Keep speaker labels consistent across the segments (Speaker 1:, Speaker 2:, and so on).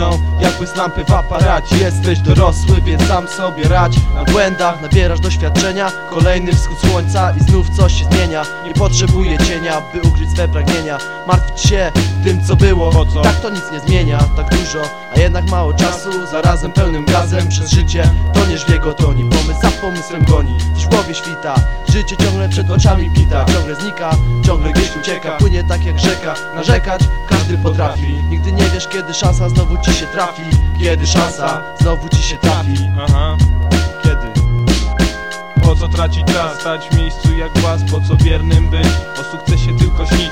Speaker 1: Cisną jakby z lampy w aparacie Jesteś dorosły, więc sam sobie radź Na błędach nabierasz doświadczenia. Kolejny wschód słońca i znów coś się zmienia. Nie potrzebuję cienia, by ukryć swe pragnienia. Martwić się tym co było.
Speaker 2: Po co?
Speaker 1: Tak to nic nie zmienia, tak dużo A jednak mało czasu, zarazem pełnym gazem Przez życie toniesz w jego toni pomysłem goni, w głowie świta Życie ciągle przed oczami pita. Ciągle znika, ciągle gdzieś ucieka. Płynie tak jak rzeka, narzekać każdy potrafi. Nigdy nie wiesz kiedy szansa znowu ci się trafi. Kiedy szansa znowu ci się trafi.
Speaker 2: Aha, kiedy? Po co tracić czas, stać w miejscu jak głaz Po co wiernym być, o sukcesie tylko śnić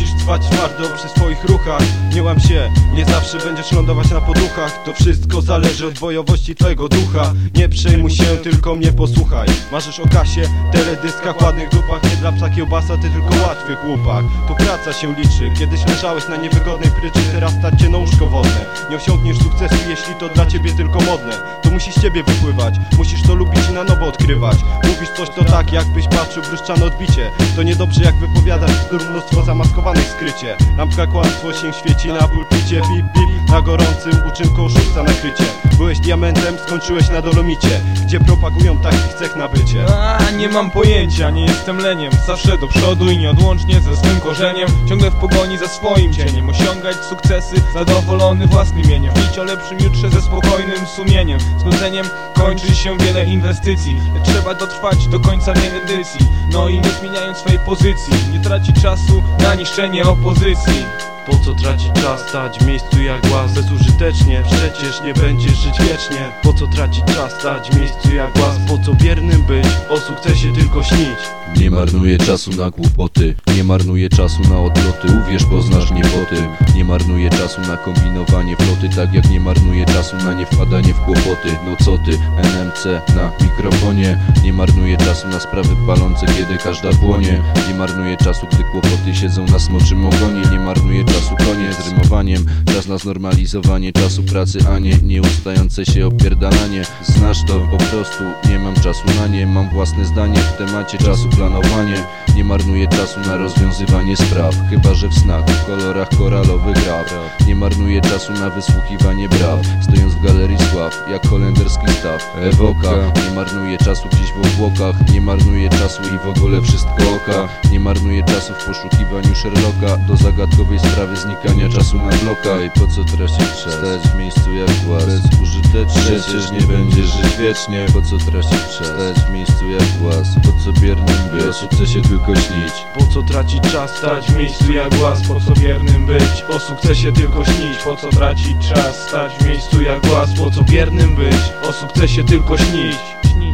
Speaker 3: Musisz trwać twardo przy swoich ruchach. Nie łam się, nie zawsze będziesz lądować na poduchach. To wszystko zależy od bojowości twojego ducha. Nie przejmuj się, tylko mnie posłuchaj. Marzysz o kasie, teledyskach, ładnych dupach. Nie dla psa kiełbasa, ty tylko łatwy chłopak. Tu praca się liczy, kiedyś leżałeś na niewygodnej pryczy Teraz stać cię na łóżko wodne. Nie osiągniesz sukcesu, jeśli to dla ciebie tylko modne To musi z ciebie wypływać, musisz to lubić i na nowo odkrywać. Mówisz coś to tak, jakbyś patrzył w luszczane odbicie. To niedobrze jak wypowiadasz bzdur mnóstwo zamaskowanych skrycie. Lampka kłamstwo się świeci na pulpicie. Bip bip, na gorącym uczynku oszusta nakrycie Diamentem, skończyłeś na dolomicie Gdzie propagują takich cech na bycie.
Speaker 2: A, nie mam pojęcia, nie jestem leniem Zawsze do przodu i nieodłącznie ze swym korzeniem. Ciągle w pogoni za swoim cieniem Osiągać sukcesy, zadowolony własnym mieniem. Śnić o lepszym jutrze ze spokojnym sumieniem. Z nudzeniem kończy się wiele inwestycji. Lecz trzeba dotrwać do końca tej edycji. No i nie zmieniając swojej pozycji Nie tracić czasu na niszczenie opozycji
Speaker 3: Po co tracić czas, stać w miejscu jak głaz. Bezużytecznie, przecież nie będziesz żyć wiecznie. Po co tracić czas, stać w miejscu jak głaz. Po co wiernym być, o sukcesie tylko śnić.
Speaker 4: Nie marnuję czasu na głupoty Nie marnuję czasu na odloty Uwierz, poznasz mnie po tym. Nie marnuję czasu na kombinowanie floty. Tak jak nie marnuję czasu na nie wpadanie w kłopoty. No co ty, NMC na mikrofonie? Nie marnuję czasu na sprawy palące Kiedy każda płonie. Nie marnuję czasu, gdy kłopoty siedzą na smoczym ogonie. Nie marnuję czasu, koniec z rymowaniem. Czas na znormalizowanie czasu pracy A nie nieustające się opierdalanie. Znasz to po prostu, nie mam czasu na nie. Mam własne zdanie w temacie czasu planowanie. Nie marnuję czasu na rozwiązywanie spraw Chyba, że w snach, w kolorach koralowych rap. Nie marnuję czasu na wysłuchiwanie braw Stojąc w galerii sław, jak holenderski staw. Ewoka. Nie marnuję czasu gdzieś w obłokach. Nie marnuję czasu i w ogóle wszystko oka. Nie marnuję czasu w poszukiwaniu Sherlocka Do zagadkowej sprawy znikania czasu na bloka I po co tracić czas? Stać w miejscu jak głaz Bezużytecznie Przecież nie będziesz żyć wiecznie. Po co tracić czas? Stać w miejscu jak głaz Po co biernym być? O sukcesie tylko śnić.
Speaker 3: Po co tracić czas,
Speaker 2: stać w miejscu jak głaz, po co wiernym być? O sukcesie tylko śnić, po co tracić czas? Stać w miejscu jak głaz, po co wiernym być? O sukcesie tylko śnić, śnić.